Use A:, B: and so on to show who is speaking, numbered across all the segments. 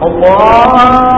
A: اللہ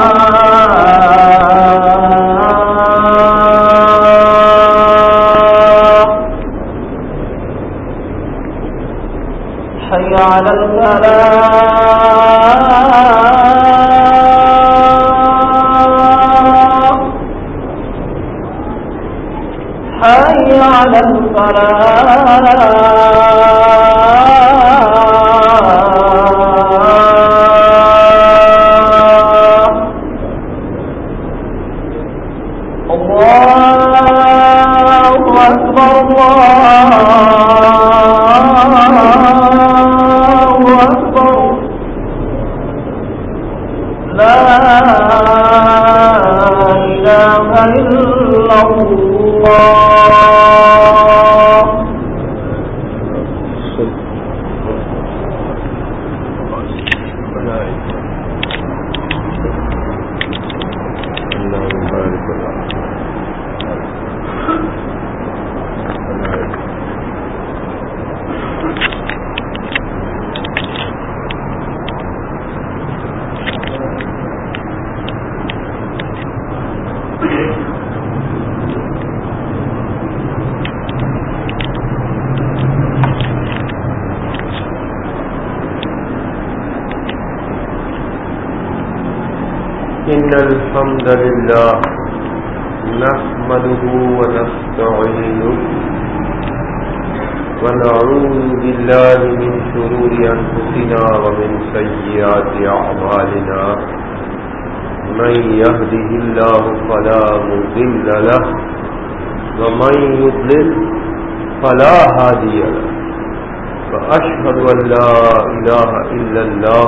A: على الفلاح
B: الحمد لله نحمده ونستعينه ونعوذ بالله من شرور أنفسنا ومن سيئات أعمالنا من يهده الله فلا مضل له ومن يضلل فلا هادي له فأشهد أن لا إله إلا الله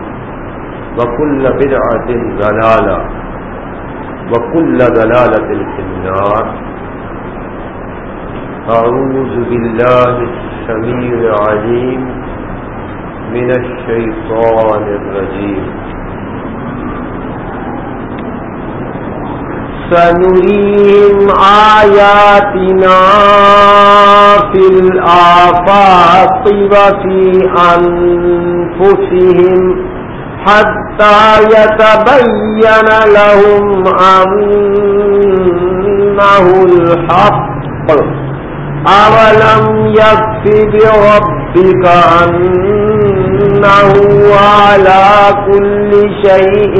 B: وكل بدعة ضلالة وكل ضلالة في النار. أعوذ بالله السميع العليم من الشيطان الرجيم.
C: سنريهم آياتنا في الآفاق وفي أنفسهم حتى يتبين لهم أنه الحق. أولم يكف بربك أنه على كل شيء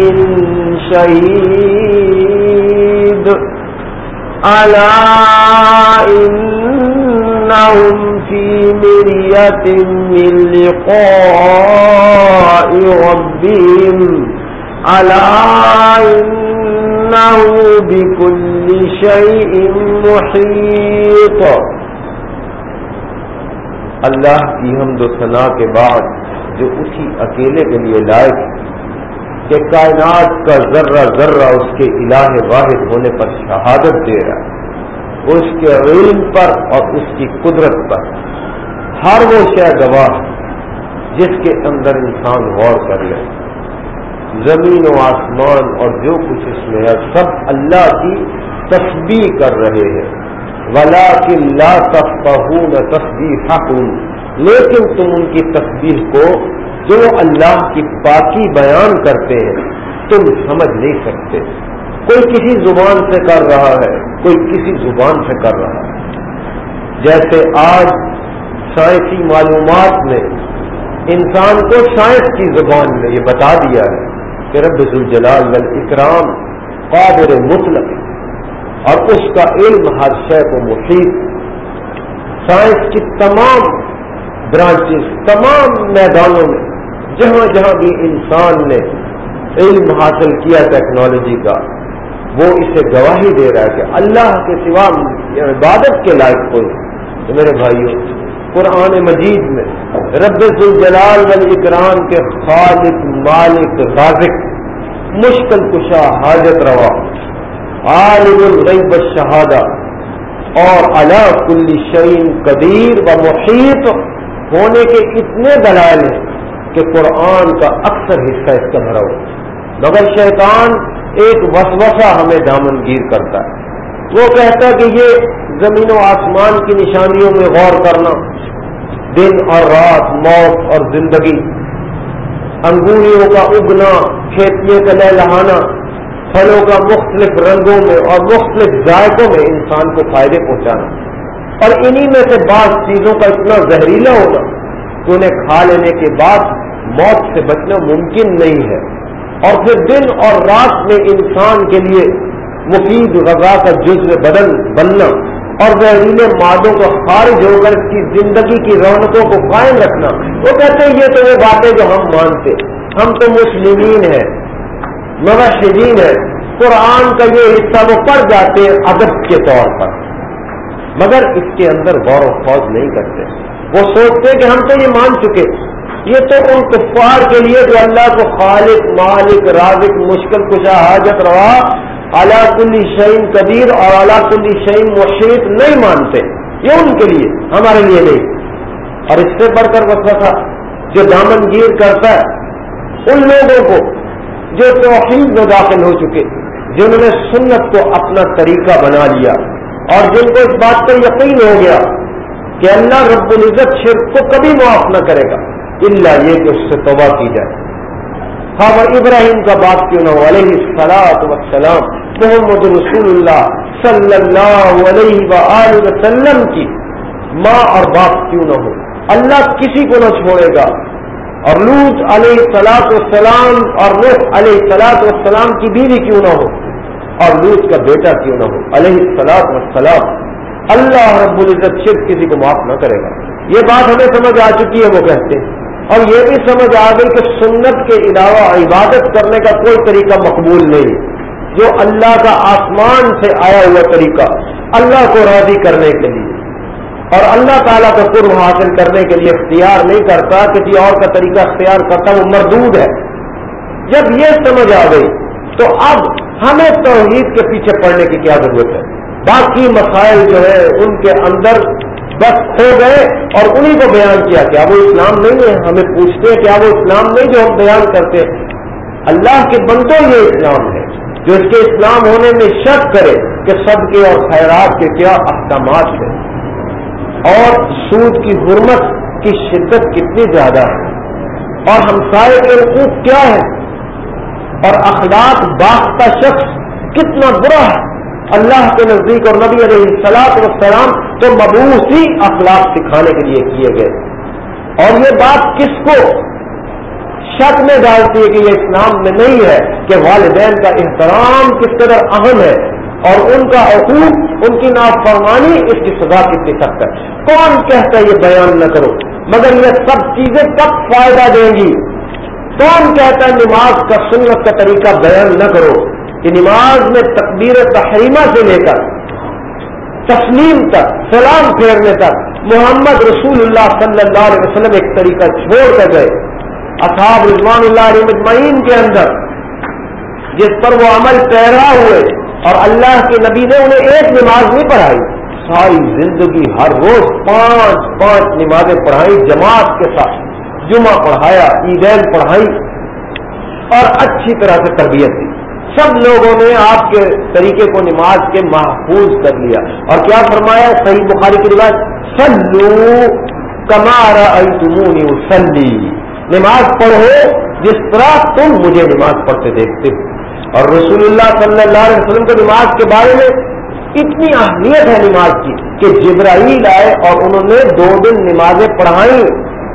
C: شهيد. ألا إنهم في مرية من لقاء ربهم ألا إن إنه بكل شيء محيط
B: اللہ کی حمد و ثنا کے بعد جو اسی اکیلے کے لیے لائق کہ کائنات کا ذرہ ذرہ اس کے الہ واحد ہونے پر شہادت دے رہا ہے۔ اس کے علم پر اور اس کی قدرت پر۔ ہر وہ شہ گواہ جس کے اندر انسان غور کر لے۔ زمین و آسمان اور جو کچھ اس میں ہے، سب اللہ کی تسبیح کر رہے ہیں۔ ولا کی لا تفقہون لیکن تم ان کی تصویر کو جو اللہ کی پاکی بیان کرتے ہیں، تم سمجھ نہیں سکتے۔ کوئی کسی زبان سے کر رہا ہے کوئی کسی زبان سے کر رہا ہے۔ جیسے آج سائنسی معلومات میں انسان کو سائنس کی زبان میں یہ بتا دیا ہے کہ رب الجلال والاکرام قادر مطلق اور اس کا علم ہر شے کو مفید سائنس کی تمام برانچز، تمام میدانوں میں جہاں جہاں بھی انسان نے علم حاصل کیا ٹیکنالوجی کا وہ اسے گواہی دے رہا ہے کہ اللہ کے سوا عبادت کے لائق کوئی تو میرے بھائیوں قرآن مجید میں رب الجلال والاکرام کے خالق، مالک، رازق، مشکل کشا حاجت روا، عالم الغیب الشہادہ، اور اللہ کل شعین قدیر و محیط ہونے کے اتنے دلائل ہیں کہ قرآن کا اکثر حصہ اس کا بھرا ہو مگر شیطان ایک وسوسہ ہمیں دامن گیر کرتا ہے۔ وہ کہتا ہے کہ یہ زمین و آسمان کی نشانیوں میں غور کرنا، دن اور رات موت اور زندگی، انگوریوں کا اگنا، کھیتیوں کا لہ لہانا، پھلوں کا مختلف رنگوں میں اور مختلف ذائقوں میں انسان کو فائدے پہنچانا۔ اور انہی میں سے بعض چیزوں کا اتنا زہریلا ہونا، کہ انہیں کھا لینے کے بعد موت سے بچنا ممکن نہیں ہے۔ اور پھر دن اور رات میں انسان کے لیے مفید غذا کا جزو بدن بننا اور زہریلے مادوں کو خارج ہو کر اس کی زندگی کی رونقوں کو قائم رکھنا۔ وہ کہتے ہیں، یہ تو وہ باتیں جو ہم مانتے۔ ہم تو مسلمین ہیں موشدین ہے قرآن کا یہ حصہ وہ پڑھ جاتے ہیں ادب کے طور پر۔ مگر اس کے اندر غور و خوض نہیں کرتے۔ وہ سوچتے کہ ہم تو یہ مان چکے۔ یہ تو ان کفار کے لیے جو اللہ کو خالق، مالک، رازق، مشکل، کشا، حاجت، روا اعلیٰ کل شعین قدیر اور اعلیٰ کل شعین مشید نہیں مانتے۔ یہ ان کے لیے، ہمارے لیے نہیں۔ اور اس سے بڑھ کر وسا جو دامن گیر کرتا ہے، ان لوگوں کو جو توحید میں داخل ہو چکے، جنہوں نے سنت کو اپنا طریقہ بنا لیا۔ اور جن کو اس بات پر یقین ہو گیا کہ اللہ رب العزت شرک کو کبھی معاف نہ کرے گا۔ اللہ یہ کہ اس سے توبہ کی جائے۔ ہاں ابراہیم کا بات کیوں نہ ہو؟ علیہ سلاط وسلام محمد رسول اللہ صلی اللہ علیہ وسلم کی۔ ماں اور باپ کیوں نہ ہو؟ اللہ کسی کو نہ چھوڑے گا۔ اور لوت علیہ سلاط والسلام اور روح علیہ سلاط والسلام کی بیوی کیوں نہ ہو؟ اور لوت کا بیٹا کیوں نہ ہو؟ علیہ سلاط والسلام۔ اللہ رب العزت شرک کسی کو معاف نہ کرے گا۔ یہ بات ہمیں سمجھ آ چکی ہے، وہ کہتے ہیں۔ اور یہ بھی سمجھ آ گئی کہ سنت کے علاوہ عبادت کرنے کا کوئی طریقہ مقبول نہیں۔ جو اللہ کا آسمان سے آیا ہوا طریقہ، اللہ کو راضی کرنے کے لیے۔ اور اللہ تعالیٰ کا قرب حاصل کرنے کے لیے اختیار نہیں کرتا کسی جی اور کا طریقہ اختیار کرتا، وہ مردود ہے۔ جب یہ سمجھ آ گئی، تو اب ہمیں توحید کے پیچھے پڑنے کی کیا ضرورت ہے؟ باقی مسائل جو ہے ان کے اندر بس ہو گئے اور انہی کو بیان کیا کیا وہ اسلام نہیں ہے، ہمیں پوچھتے ہیں کیا وہ اسلام نہیں جو ہم بیان کرتے ہیں۔ اللہ کے بندوں یہ اسلام ہے۔ جو اس کے اسلام ہونے میں شک کرے کہ سب کے اور خیرات کے کیا احکامات ہیں۔ اور سود کی حرمت کی شدت کتنی زیادہ ہے۔ اور ہمسائے کے حقوق کیا ہے اور اخلاق باختہ شخص کتنا برا ہے۔ اللہ کے نزدیک اور نبی علیہ سلاط وسلام تو مبوس ہی اخلاق سکھانے کے لیے کیے گئے۔ اور یہ بات کس کو شک میں ڈالتی ہے کہ یہ اسلام میں نہیں ہے کہ والدین کا احترام کس قدر اہم ہے اور ان کا حقوق ان کی نافرمانی اس کی سزا کتنی سخت ہے۔ کون کہتا ہے یہ بیان نہ کرو، مگر یہ سب چیزیں کب فائدہ دیں گی؟ کون کہتا ہے نماز کا سنت کا طریقہ بیان نہ کرو؟ کہ نماز میں تقبیر تحریمہ سے لے کر، تسلیم تک، سلام پھیرنے تک، محمد رسول اللہ صلی اللہ علیہ وسلم ایک طریقہ چھوڑ کر گئے۔ اصحاب رضوان اللہ علیہ مجمعین کے اندر، جس پر وہ عمل پیرا ہوئے اور اللہ کے نبی نے انہیں ایک نماز نہیں پڑھائی، ساری زندگی ہر روز پانچ پانچ نمازیں پڑھائی، جماعت کے ساتھ جمعہ پڑھایا عیدین پڑھائی اور اچھی طرح سے تربیت دی۔ سب لوگوں نے آپ کے طریقے کو نماز کے محفوظ کر لیا۔ اور کیا فرمایا صحیح بخاری کی روایت سلو کمارا تمونی سلی نماز پڑھو جس طرح تم مجھے نماز پڑھتے دیکھتے ہو۔ اور رسول اللہ صلی اللہ علیہ وسلم کو نماز کے بارے میں اتنی اہمیت ہے نماز کی کہ جبرائیل آئے اور انہوں نے دو دن نمازیں پڑھائی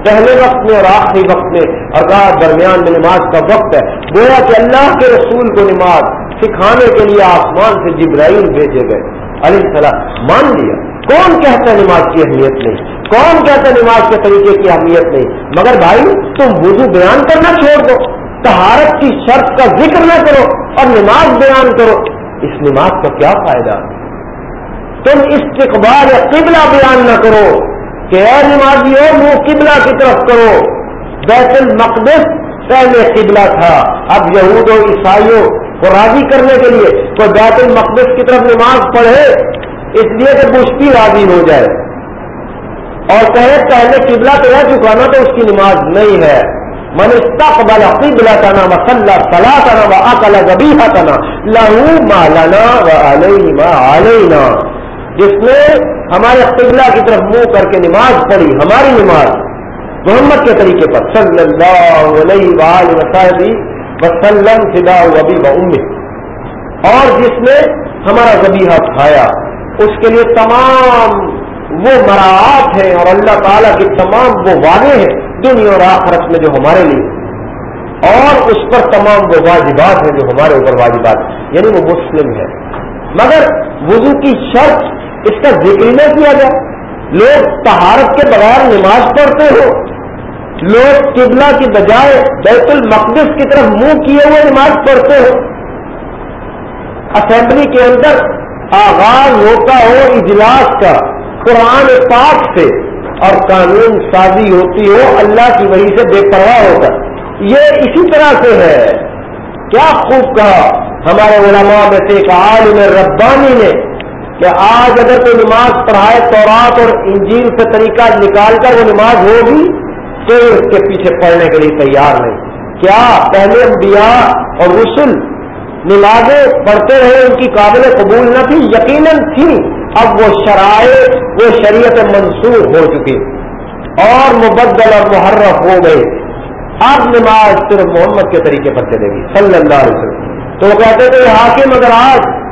B: پہلے وقت میں اور آخری وقت میں اور درمیان میں نماز کا وقت ہے۔ گویا کہ اللہ کے رسول کو نماز سکھانے کے لیے آسمان سے جبرائیل بھیجے گئے۔ علی السلام، مان لیا۔ کون کہتا ہے نماز کی اہمیت نہیں؟ کون کہتا ہے نماز کے طریقے کی اہمیت نہیں؟ مگر بھائی، تم وضو بیان کرنا چھوڑ دو۔ تہارت کی شرط کا ذکر نہ کرو اور نماز بیان کرو۔ اس نماز کا کیا فائدہ؟ تم استقبال یا قبلہ بیان نہ کرو۔ کہ اے نمازی ہو منہ قبلہ کی طرف کرو۔ بیت المقدس پہلے قبلہ تھا۔ اب یہود و عیسائیوں کو راضی کرنے کے لیے کوئی بیت المقدس کی طرف نماز پڑھے۔ اس لیے کہ بشتی راضی ہو جائے۔ اور کہے پہلے قبلہ تو رہ چکا نا تو اس کی نماز نہیں ہے۔ من استقبل قبلتنا وصلى صلاتنا واكل ذبيحتنا له ما لنا وعليه ما علينا۔ جس نے ہمارے قبلہ کی طرف منہ کر کے نماز پڑھی، ہماری نماز۔ محمد کے طریقے پر۔ صلی اللہ علیہ وآلہ وسلم وسلم فدا ابی و اور جس نے ہمارا ذبیحہ کھایا اس کے لیے تمام وہ مراعات ہیں اور اللہ تعالیٰ کے تمام وہ وعدے ہیں دنیا اور آخرت میں جو ہمارے لیے۔ اور اس پر تمام وہ واجبات ہیں جو ہمارے اوپر واجبات یعنی وہ مسلم ہے۔ مگر وضو کی شرط اس کا ذکر نہ کیا جائے۔ لوگ تہارت کے بغیر نماز پڑھتے ہو۔ لوگ قبلہ کی بجائے بیت المقدس کی طرف منہ کیے ہوئے نماز پڑھتے ہو۔ اسمبلی کے اندر آغاز ہوتا ہو اجلاس کا، قرآن پاک سے، اور قانون سازی ہوتی ہو، اللہ کی وجہ سے بے پرواہ ہوتا۔ یہ اسی طرح سے ہے۔ کیا خوب کہا ہمارے علماء میں سے ایک عالم ربانی نے کہ آج اگر کوئی نماز پڑھائے تورات اور انجیل سے طریقہ نکال کر وہ نماز ہوگی تو اس کے پیچھے پڑھنے کے لیے تیار نہیں۔ کیا پہلے انبیاء اور رسل نمازیں پڑھتے رہے ان کی قابل قبول نہ تھی؟ یقیناً تھی۔ اب وہ شرائع، وہ شریعت منسوخ ہو چکی۔ اور مبدل اور محرف ہو گئے۔ اب نماز صرف محمد کے طریقے پر چلے گی، صلی اللہ علیہ وسلم۔ تو وہ کہتے تھے، حاکم اگر آج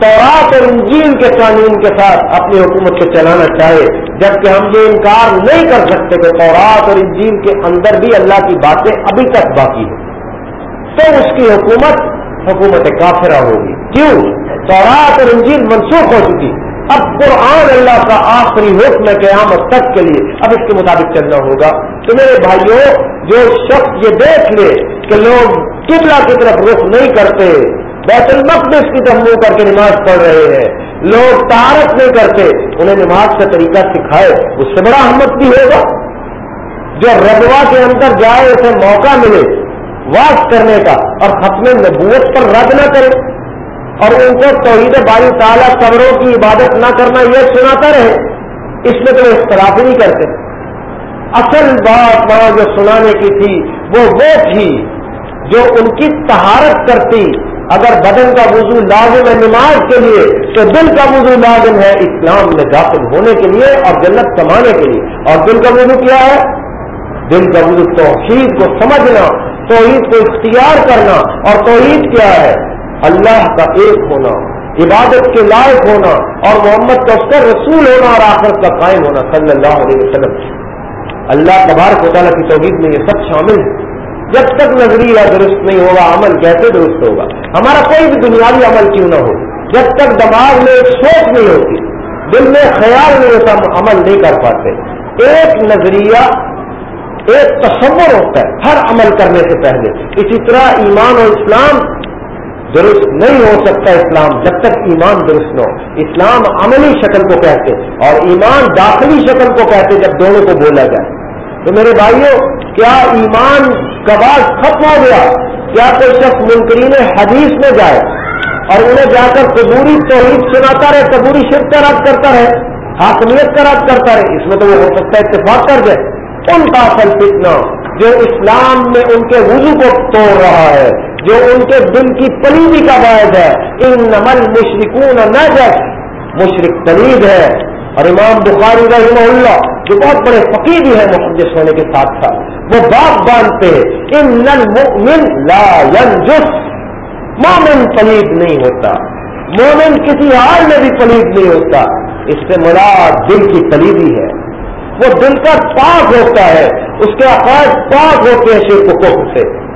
B: تورات اور انجین کے قانون کے ساتھ اپنی حکومت کو چلانا چاہے، جبکہ ہم یہ انکار نہیں کر سکتے کہ تورات اور انجین کے اندر بھی اللہ کی باتیں ابھی تک باقی ہیں۔ تو اس کی حکومت حکومت کافرہ ہوگی۔ کیوں؟ تورات اور انجیل منسوخ ہو چکی۔ اب قرآن اللہ کا آخری حکم ہے قیامت تک کے لیے، اب اس کے مطابق چلنا ہوگا۔ تو میرے بھائیوں، جو شخص یہ دیکھ لے کہ لوگ قبلہ کی طرف رخ نہیں کرتے بیت المقدس کی طرف منہ کر کے نماز پڑھ رہے ہیں۔ لوگ تارت نہیں کرتے، انہیں نماز کا طریقہ سکھائے۔ اس سے بڑا احمد بھی ہوگا۔ جو ربوا کے اندر جائے، اسے موقع ملے واس کرنے کا اور ختم نبوت پر رد نہ کرے۔ اور ان کو توحید باری تعالیٰ قبروں کی عبادت نہ کرنا یہ سناتا رہے۔ اس میں تو اختلاف نہیں کرتے۔ اصل بات وہاں جو سنانے کی تھی، وہ وہ تھی جو ان کی تہارت کرتی۔ اگر بدن کا وضو لازم ہے نماز کے لیے، تو دل کا وضو لازم ہے اسلام میں داخل ہونے کے لیے اور جنت کمانے کے لیے۔ اور دل کا وضو کیا ہے؟ دل کا وضو توحید کو سمجھنا، توحید کو اختیار کرنا۔ اور توحید کیا ہے؟ اللہ کا ایک ہونا، عبادت کے لائق ہونا اور محمد کا اس کا رسول ہونا اور آخرت کا قائم ہونا، صلی اللہ علیہ وسلم۔ اللہ تبارک و تعالیٰ کی توحید میں یہ سب شامل ہے۔ جب تک نظریہ درست نہیں ہوگا، عمل کیسے درست ہوگا؟ ہمارا کوئی بھی دنیاوی عمل کیوں نہ ہو، جب تک دماغ میں ایک سوچ نہیں ہوتی، دل میں خیال نہیں ہوتا ہم عمل نہیں کر پاتے۔ ایک نظریہ، ایک تصور ہوتا ہے ہر عمل کرنے سے پہلے۔ اسی طرح ایمان اور اسلام درست نہیں ہو سکتا اسلام جب تک ایمان درست نہ ہو۔ اسلام عملی شکل کو کہتے اور ایمان داخلی شکل کو کہتے جب دونوں کو بولا جائے۔ تو میرے بھائیوں، کیا ایمان کا بعد ختم ہو گیا؟ کیا کوئی شخص منکرین حدیث میں جائے اور انہیں جا کر قبوری توحید سناتا رہے، قبوری شرک کا رد کرتا رہے، حاکمیت کا رد کرتا رہے، اس میں تو وہ ہو سکتا ہے اتفاق کر دے۔ ان کا اصل فتنہ جو اسلام میں ان کے وضو کو توڑ رہا ہے، جو ان کے دل کی پلیدی کا باعث ہے۔ ان نمل مشرقون نہ مشرق پلید ہے۔ اور امام بخاری رحمہ اللہ، جو بہت بڑے فقیر ہے محدث ہونے کے ساتھ ساتھ۔ وہ باپ باندھتے ہیں ان نل من لا ينجس۔ مومن پلید نہیں ہوتا۔ مومن کسی حال میں بھی پلید نہیں ہوتا۔ اس سے مراد دل کی پلیدی ہے۔ وہ دل کا پاک ہوتا ہے۔ اس کے عقائد پاک ہوتے ہیں شیر کو سے۔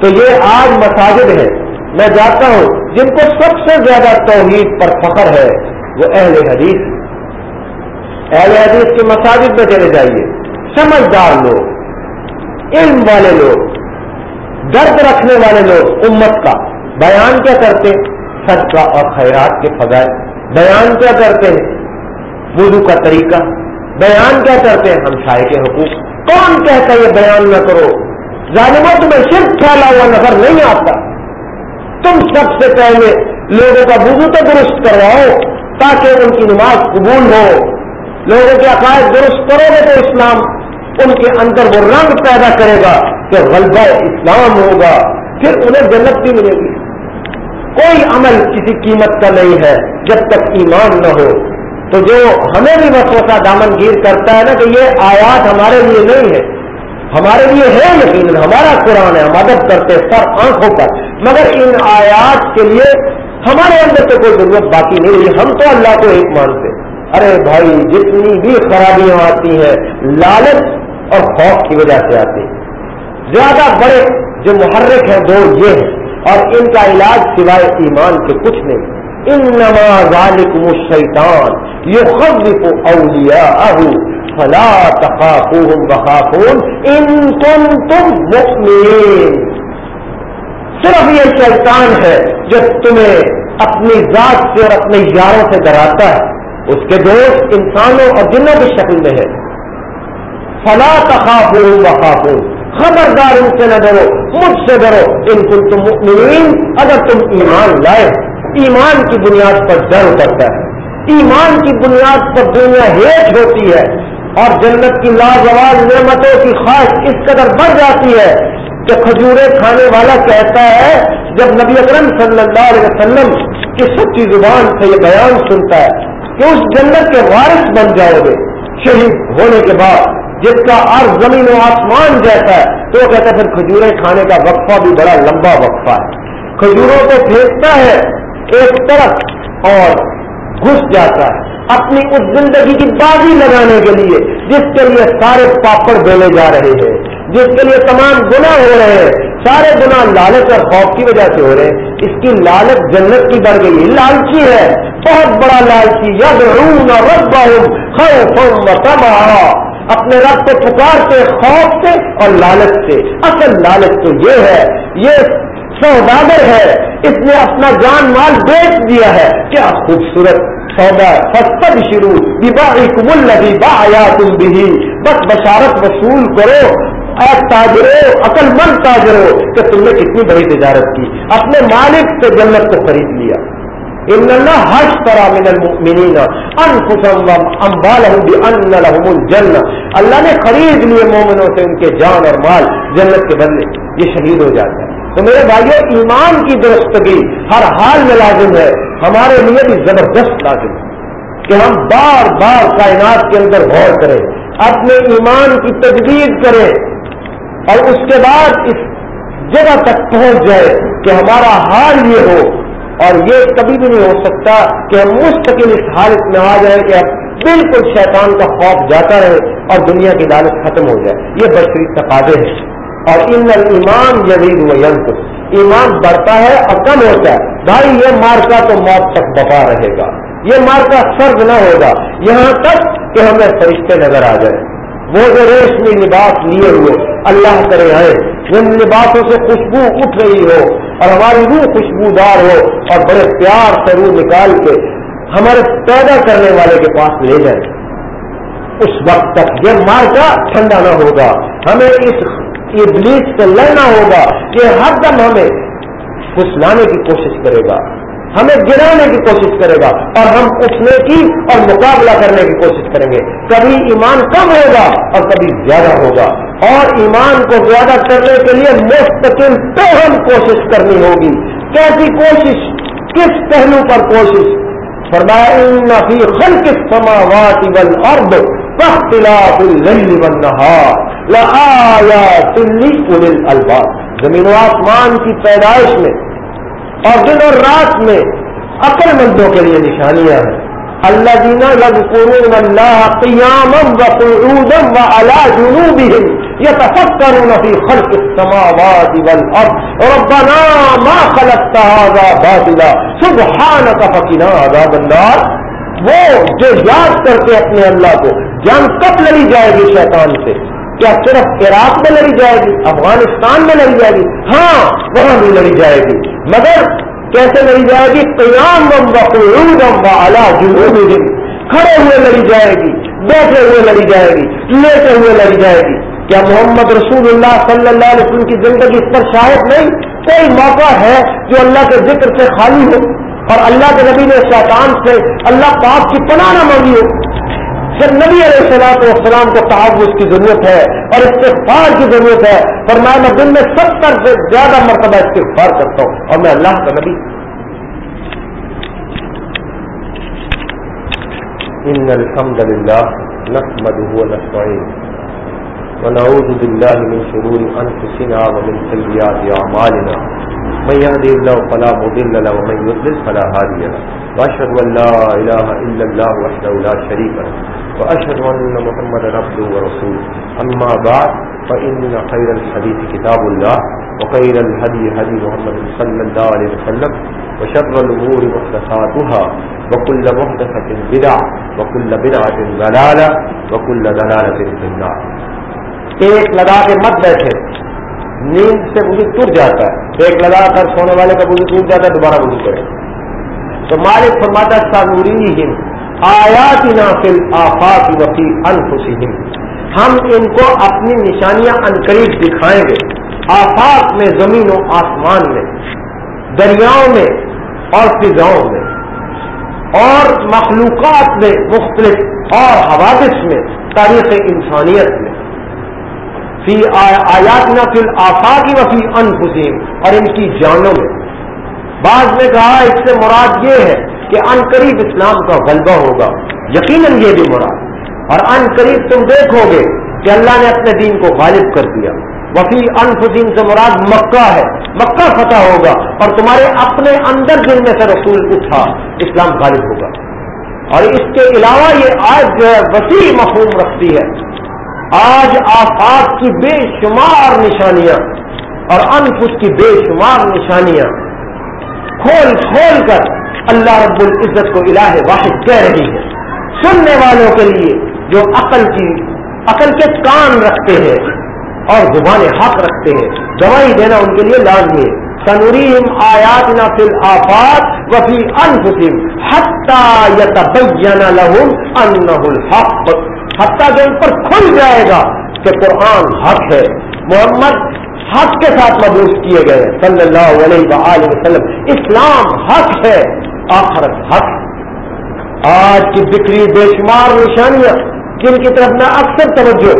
B: تو یہ آج مساجد ہے میں جاتا ہوں، جن کو سب سے زیادہ توحید پر فخر ہے، وہ اہل حدیث۔ اہل حدیث کے مساجد میں چلے جائیے۔ سمجھدار لوگ۔ علم والے لوگ، درد رکھنے والے لوگ، امت کا۔ بیان کیا کرتے؟ صدقہ اور خیرات کے فضائل۔ بیان کیا کرتے؟ ہیں وضو کا طریقہ۔ بیان کیا کرتے؟ ہیں ہم شاہ کے حقوق۔ کون کہتا ہے یہ بیان نہ کرو؟ ظالموں، تمہیں صرف پھیلا ہوا نظر نہیں آتا۔ تم سب سے پہلے لوگوں کا وضو تو درست کرواؤ، تاکہ ان کی نماز قبول ہو۔ لوگوں کے عقائد درست کرو گے تو اسلام ان کے اندر وہ رنگ پیدا کرے گا کہ غلبہ اسلام ہوگا، پھر انہیں جنت بھی ملے گی۔ کوئی عمل کسی قیمت کا نہیں ہے، جب تک ایمان نہ ہو۔ تو جو ہمیں بھی وسوسہ دامن گیر کرتا ہے نا کہ یہ آیات ہمارے لیے نہیں ہے۔ ہمارے لیے ہے یقین ہمارا قرآن ہے، ہم ادب کرتے سر آنکھوں پر۔ مگر ان آیات کے لیے ہمارے اندر تو کوئی ضرورت باقی نہیں رہی۔ ہم تو اللہ کو ایک مانتے۔ ارے بھائی، جتنی بھی خرابیاں آتی ہیں، لالچ اور خوف کی وجہ سے آتی زیادہ بڑے جو محرک ہیں دو یہ ہیں، اور ان کا علاج سوائے ایمان کے کچھ نہیں۔ ان انما ذالکم الشیطان یخوف اولیاءه فلا تخافوهم وخافون ان کنتم مؤمنین۔ صرف یہ شیطان ہے جو تمہیں اپنی ذات سے اور اپنے یاروں سے ڈراتا ہے۔ اس کے دوست انسانوں اور جنوں کی شکل میں ہے۔ فلا تخافوهم وخافون خبردار ان سے نہ ڈرو، مجھ سے ڈرو۔ ان کنتم مؤمنین، اگر تم ایمان لائے، ایمان کی بنیاد پر ڈر کرتا ہے۔ ایمان کی بنیاد پر دنیا ہیٹ ہوتی ہے۔ اور جنت کی لاجواب نعمتوں کی خواہش اس قدر بڑھ جاتی ہے کہ کھجورے کھانے والا کہتا ہے، جب نبی اکرم صلی اللہ علیہ وسلم کی سچی زبان سے یہ بیان سنتا ہے کہ اس جنت کے وارث بن جاؤ گے۔ شہید ہونے کے بعد جس کا عرض زمین و آسمان جیسا ہے، تو وہ کہتا ہے، پھر کھجورے کھانے کا وقفہ بھی بڑا لمبا وقفہ ہے۔ کھجوروں کو پھینکتا ہے، ایک طرف اور گھس جاتا ہے۔ اپنی اس زندگی کی بازی لگانے کے لیے، جس کے لیے سارے پاپڑ بیلے جا رہے ہیں، جس کے لیے تمام گنا ہو رہے ہیں سارے گنا لالچ اور خوف کی وجہ سے ہو رہے ہیں۔ اس کی لالچ جنت کی بڑھ گئی۔ لالچی ہے۔ بہت بڑا لالچی۔ ید رون اور اپنے رب کو پکارتے خوف سے اور لالچ سے۔ اصل لالچ تو یہ ہے۔ یہ سوداگر ہے۔ اس نے اپنا جان مال بیچ دیا ہے کیا خوبصورت سودا فسد شروع کمل لگی با آیا تم بھی بس بشارت وصول کرو۔ تاجرو عقل مند تاجرو کہ تم نے کتنی بڑی تجارت کی۔ اپنے مالک سے جنت کو خرید لیا۔ حج طرح من المؤمنین انفسهم اموالهم بان لهم الجنہ۔ اللہ نے خرید لیے مومنوں سے ان کے جان اور مال جنت کے بدلے یہ شہید ہو جاتا ہے۔ تو میرے بھائیوں ایمان کی درستگی ہر حال میں لازم ہے۔ ہمارے لیے بھی زبردست لازم ہے کہ ہم بار بار کائنات کے اندر غور کریں، اپنے ایمان کی تجویز کریں۔ اور اس کے بعد اس جگہ تک پہنچ جائے کہ ہمارا حال یہ ہو، اور یہ کبھی بھی نہیں ہو سکتا کہ ہم مستقل اس حالت میں آ جائیں کہ اب بالکل شیطان کا خوف جاتا رہے اور دنیا کی لالچ ختم ہو جائے۔ یہ بشری تقاضے ہیں۔ اور ان ایمان یزید و ایمان بڑھتا ہے اور کم ہوتا ہے۔ بھائی، یہ مارکا تو موت تک بپا رہے گا۔ یہ مارکا سرد نہ ہوگا۔ یہاں تک کہ ہمیں فرشتے نظر آ جائیں۔ وہ جو ریشمی لباس لیے ہوئے، اللہ کرے آئے جن لباسوں سے خوشبو اٹھ رہی ہو، اور ہماری روح خوشبودار ہو، اور بڑے پیار سے روح نکال کے ہمارے پیدا کرنے والے کے پاس لے جائیں اس وقت تک یہ مارکا ٹھنڈا نہ ہوگا۔ ہمیں اس ابلیس سے لڑنا ہوگا کہ ہر دم ہمیں کچھ لانے کی کوشش کرے گا۔ ہمیں گرانے کی کوشش کرے گا اور ہم اٹھنے کی اور مقابلہ کرنے کی کوشش کریں گے۔ کبھی ایمان کم ہوگا اور کبھی زیادہ ہوگا۔ اور ایمان کو زیادہ کرنے کے لیے مستقل تو ہم کوشش کرنی ہوگی۔ کیسی کوشش؟ کس پہلو پر کوشش؟ فرمایا فی خلق السماوات والارض فاختلاف الليل والنهار لآیات لأولي الالباب زمین و آسمان کی پیدائش میں اور دن اور رات میں عقل مندوں کے لیے نشانیاں ہیں. اللہ دینا یذکرون اللہ قیاما و قعودا و علی جنوبهم یتفکرون فی خلق السماوات والارض. ربنا ما خلقت هذا باطلا. سبحانك فقنا عذاب النار. وہ جو یاد کرتے اپنے اللہ کو، جان کب لڑی جائے گی شیطان سے. کیا صرف عراق میں لڑی جائے گی؟ افغانستان میں لڑی جائے گی؟ ہاں وہاں بھی لڑی جائے گی۔ مگر کیسے لڑی جائے گی؟ قیام بم اعلیٰ جنوب دن کھڑے ہوئے لڑی جائے گی، بیٹھے ہوئے لڑی جائے گی، لیٹے ہوئے لڑی جائے گی۔ کیا محمد رسول اللہ صلی اللہ علیہ وسلم کی زندگی اس پر شاہد نہیں؟ کوئی موقع ہے جو اللہ کے ذکر سے خالی ہو اور اللہ کے نبی نے شیطان سے اللہ پاک کی پناہ نہ مانگی ہو؟ پھر نبی علیہ السلام والسلام کو تعاوض کی ضرورت ہے اور استغفار کی ضرورت ہے۔ پر میں دن میں ستر سے زیادہ مرتبہ استغفار کرتا ہوں اور میں اللہ کا نبی۔ ان الحمد للہ نحمده ونستعين ونعوذ بالله من شرور انفسنا ومن سيئات اعمالنا۔ من يهدي الله فلا مضل له، ومن يضلل فلا هادي له. واشهد ان لا اله الا الله وحده لا شريك له، وأشهد أن محمد عبده ورسوله. أما بعد، فإن خير الحديث كتاب الله، وخير الهدي هدي محمد صلى الله عليه وسلم، وشر الأمور محدثاتها، وكل محدثة بدع وكل بدعة ضلالة، وكل ضلالة في النار. ایک لگا کے مت بیٹھے۔ نیند سے وضو ٹوٹ جاتا ہے۔ ایک لگا کر سونے والے کا وضو ٹوٹ جاتا ہے، دوبارہ وضو کرے۔ تو مالک فرماتا سانوری ہند آیات نافل آفاق وفی انفسہم۔ ہم ان کو اپنی نشانیاں انقریب دکھائیں گے۔ آفاق میں، زمین و آسمان میں، دریاؤں میں اور فضاؤں میں۔ اور مخلوقات میں، مختلف اور حوادث میں، تاریخ انسانیت میں۔ فی آیات نفل آفاقی وفی انفسیم، اور ان کی جانوں میں۔ بعض نے کہا اس سے مراد یہ ہے کہ ان قریب اسلام کا غلبہ ہوگا، یقیناً یہ بھی مراد۔ اور ان قریب تم دیکھو گے کہ اللہ نے اپنے دین کو غالب کر دیا۔ وفی انف دین سے مراد مکہ ہے۔ مکہ فتح ہوگا، اور تمہارے اپنے اندر جن میں سے رسول اٹھا، اسلام غالب ہوگا۔ اور اس کے علاوہ یہ آج جو ہے وسیع مفہوم رکھتی ہے۔ آج آفات کی بے شمار نشانیاں اور انفس کی بے شمار نشانیاں کھول کھول کر اللہ رب العزت کو الہ واحد کہہ رہی ہے۔ سننے والوں کے لیے جو عقل کی عقل کے کان رکھتے ہیں اور زبان حق رکھتے ہیں۔ دوائی دینا ان کے لیے لازمی ہے۔ سنوریم آیات نہ فل آفات وفی انفسم حتہ یتبین لہم انہ الحق۔ حتیٰ جو ان پر کھل جائے گا کہ قرآن حق ہے۔ محمد حق کے ساتھ مبوس کیے گئے صلی اللہ علیہ وآلہ وسلم، اسلام حق ہے، آخرت حق۔ آج کی بکری بے شمار نشانیاں، جن کی طرف میں اکثر توجہ،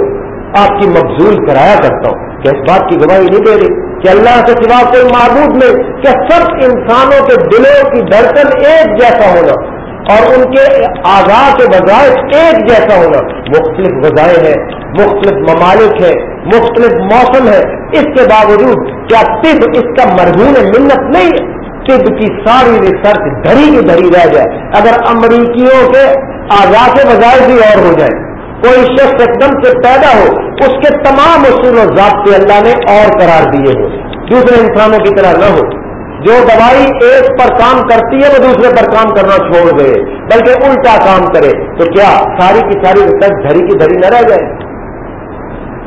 B: آپ کی مبزول کرایا کرتا ہوں کہ اس بات کی گواہی نہیں دے رہی کہ اللہ کے سوا کوئی معبود نہیں، کہ سب انسانوں کے دلوں کی دھڑکن ایک جیسا ہونا۔ اور ان کے آزاد کے بجائے ایک جیسا ہونا مختلف غذائیں ہیں، مختلف ممالک ہیں، مختلف موسم ہے اس کے باوجود کیا طب اس کا مرہون منت نہیں ہے؟ طب کی ساری ریسرچ دھری کی دھری رہ جائے۔ اگر امریکیوں کے آزاد کے بجائے بھی اور ہو جائے، کوئی شخص ایک دم سے پیدا ہو، اس کے تمام اصول و ضابطے اللہ نے اور قرار دیے ہو دوسرے انسانوں کی طرح نہ ہو۔ جو دوائی ایک پر کام کرتی ہے وہ دوسرے پر کام کرنا چھوڑ دے، بلکہ الٹا کام کرے۔ تو کیا ساری کی ساری تک دھری کی دھری نہ رہ جائے؟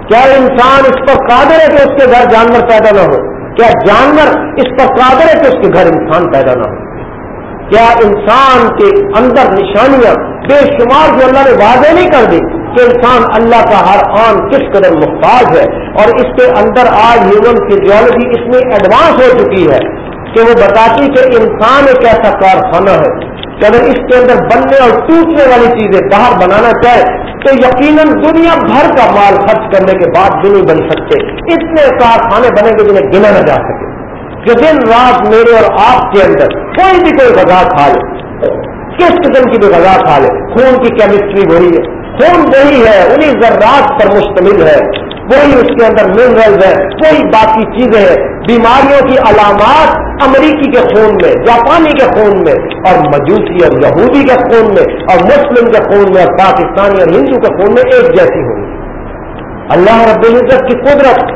B: کیا انسان اس پر قادر ہے کہ اس کے گھر جانور پیدا نہ ہو؟ کیا جانور اس پر قادر ہے کہ اس کے گھر انسان پیدا نہ ہو؟ کیا انسان کے اندر نشانیاں بے شمار جو اللہ نے واضح نہیں کر دی کہ انسان اللہ کا ہر آن کس قدر محتاج ہے اور اس کے اندر آج ہیومن فیزیولوجی اتنی ایڈوانس ہو چکی ہے۔ کہ وہ بتاتی کہ انسان ایک ایسا کارخانہ ہے کہ اگر اس کے اندر بننے اور ٹوٹنے والی چیزیں باہر بنانا چاہے تو یقیناً دنیا بھر کا مال خرچ کرنے کے بعد بھی نہیں بن سکتے۔ اتنے کارخانے بنے گے جنہیں گنا نہ جا سکے۔ جو دن رات میرے اور آپ کے اندر کوئی بھی کوئی غذا کھا لے۔ کس قسم کی بھی غذا کھا لے۔ خون کی کیمسٹری وہی ہے۔ خون وہی ہے انہیں ذرات پر مشتمل ہے۔ وہی اس کے اندر منرلز ہے وہی باقی چیزیں ہیں۔ بیماریوں کی علامات امریکی کے خون میں، جاپانی کے خون میں، اور مجوسی اور یہودی کے خون میں، اور مسلم کے خون میں، اور پاکستانی اور ہندو کے خون میں ایک جیسی ہوگی اللہ رب العزت کی قدرت،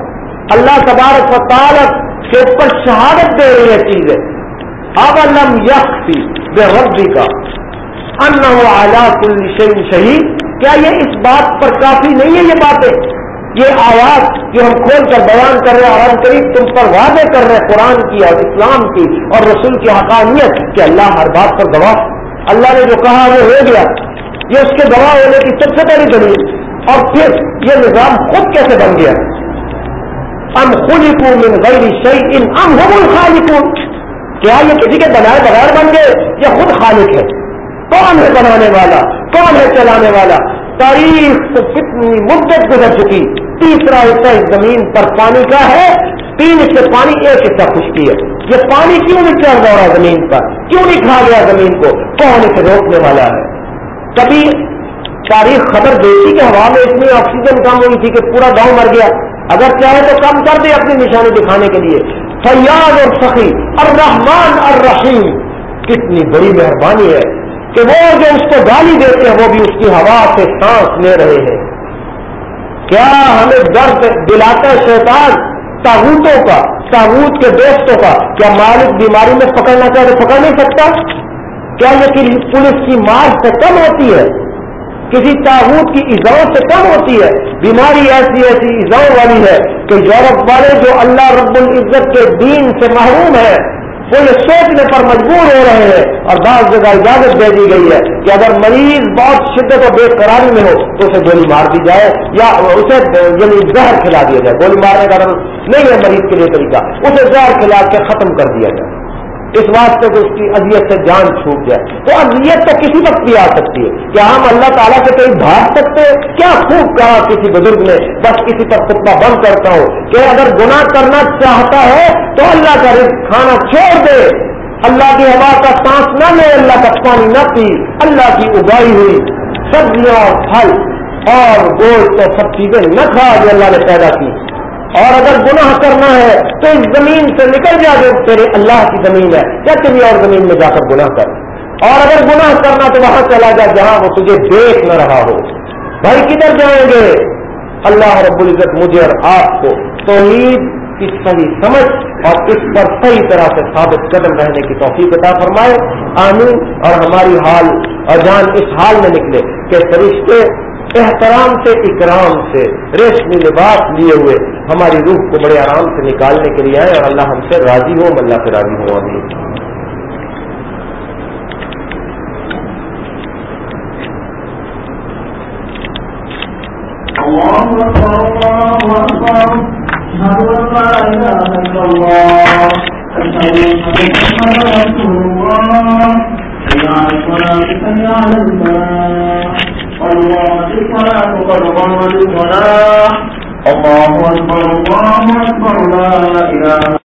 B: اللہ تبارک و تعالت کے اوپر شہادت دے رہی ہے چیزیں۔ اب علم یخی بے ربی کا ان شہید۔ کیا یہ اس بات پر کافی نہیں ہے یہ باتیں؟ یہ آیات جو ہم کھول کر بیان کر رہے ہیں اور ہم قریب تم پر واضح کر رہے ہیں قرآن کی اور اسلام کی اور رسول کی حقانیت کہ اللہ ہر بات پر گواہ اللہ نے جو کہا وہ ہو گیا۔ یہ اس کے گواہ ہونے کی سب سے پہلی دلیل۔ اور پھر یہ نظام خود کیسے بن گیا؟ ام خود من غیر شعی ان ام ہم خالقون کیا یہ کسی کے بنائے بغیر بن گئے؟ یا خود خالق ہے۔ کون ہے بنانے والا؟ کون ہے چلانے والا؟ تاریخ کو کتنی مدت گزر چکی؟ تیسرا حصہ اس زمین پر پانی کا ہے۔ تین حصے پانی، ایک حصہ خشکی ہے۔ یہ پانی کیوں نہیں چل رہا زمین پر؟ کیوں نہیں کھا گیا زمین کو؟ کون اسے روکنے والا ہے؟ کبھی تاریخ خبر دیتی کہ ہوا میں اتنی آکسیجن کم ہوئی تھی کہ پورا گاؤں مر گیا۔ اگر چاہے تو کم کر دے اپنی نشانی دکھانے کے لیے۔ فیاض اور سخی، الرحمن الرحیم۔ کتنی بڑی مہربانی ہے۔ کہ وہ جو اس کو گالی دیتے ہیں وہ بھی اس کی ہوا سے سانس لے رہے ہیں۔ کیا ہمیں درد دلاتا ہے شیطان تاغوتوں کا، تاغوت کے دوستوں کا؟ کیا مالک بیماری میں پکڑنا چاہے تو پکڑ نہیں سکتا؟ کیا یہ پولیس کی مار سے کم ہوتی ہے؟ کسی تاغوت کی ایزاؤں سے کم ہوتی ہے؟ بیماری ایسی ایسی ایزاؤں والی ہے کہ یورپ والے جو اللہ رب العزت کے دین سے محروم ہے وہ یہ سوچنے پر مجبور ہو رہے ہیں اور بعض جگہ اجازت دے دی گئی ہے کہ اگر مریض بہت شدت اور بے قراری میں ہو تو اسے گولی مار دی جائے یا اسے یعنی زہر کھلا دیا جائے۔ گولی مارنے کا نہیں ہے مریض کے لیے طریقہ، اسے زہر کھلا کے ختم کر دیا جائے۔ اس واسطے کہ اس کی اذیت سے جان چھوٹ جائے۔ تو اذیت تو کسی وقت بھی آ سکتی ہے کیا ہم اللہ تعالیٰ سے کہیں بھاگ سکتے ہیں۔ کیا خوب کہا کسی بزرگ نے، بس کسی پر خطبہ بند کرتا ہوں کہ اگر گناہ کرنا چاہتا ہے تو اللہ کا رزق کھانا چھوڑ دے۔ اللہ کی ہوا کا سانس نہ لے، اللہ کا پانی نہ پی۔ اللہ کی اگائی ہوئی۔ سبزیاں اور پھل اور گوشت تو سب چیزیں نہ کھا، جو اللہ نے پیدا کی۔ اور اگر گناہ کرنا ہے تو اس زمین سے نکل جا جو تیرے اللہ کی زمین ہے، یا کسی اور زمین میں جا کر گناہ کر۔ اور اگر گناہ کرنا تو وہاں چلا جا جہاں وہ تجھے دیکھ نہ رہا ہو۔ بھائی، کدھر جائیں گے؟ اللہ رب العزت مجھے اور آپ کو توحید کی صحیح سمجھ اور اس پر صحیح طرح سے ثابت قدم رہنے کی توفیق عطا فرمائے۔ آمین۔ اور ہماری حال اور جان اس حال میں نکلے کہ فرشتے احترام سے، اکرام سے ریشمی لباس لیے ہوئے ہماری روح کو بڑے آرام سے نکالنے کے لیے آئے اور اللہ ہم سے راضی ہو اللہ سے راضی ہو ابھی
A: الله أكبر الله أكبر الله أكبر لا إله